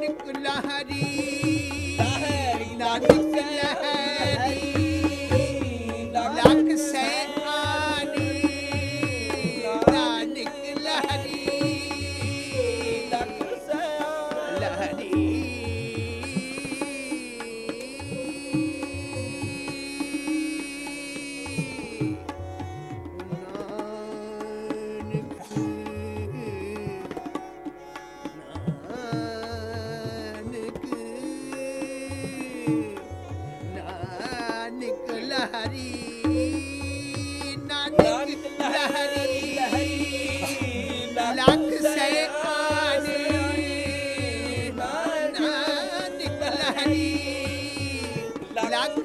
ਨਾਨਕ ਲਹਰੀ ਨਾਨਕ ਲਹਰੀ ਨਾਨਕ ਸੈ ਨਾਨਕ ਲਹਰੀ ਨਾਨਕ ਸੈ ਨਾਨਕ ਲਹਰੀ ਨਾਨਕ ਲਹਰੀ ਲੱਖ ਸੇ ਆਨੇ ਨਾਨਕ ਲਹਰੀ ਲੱਖ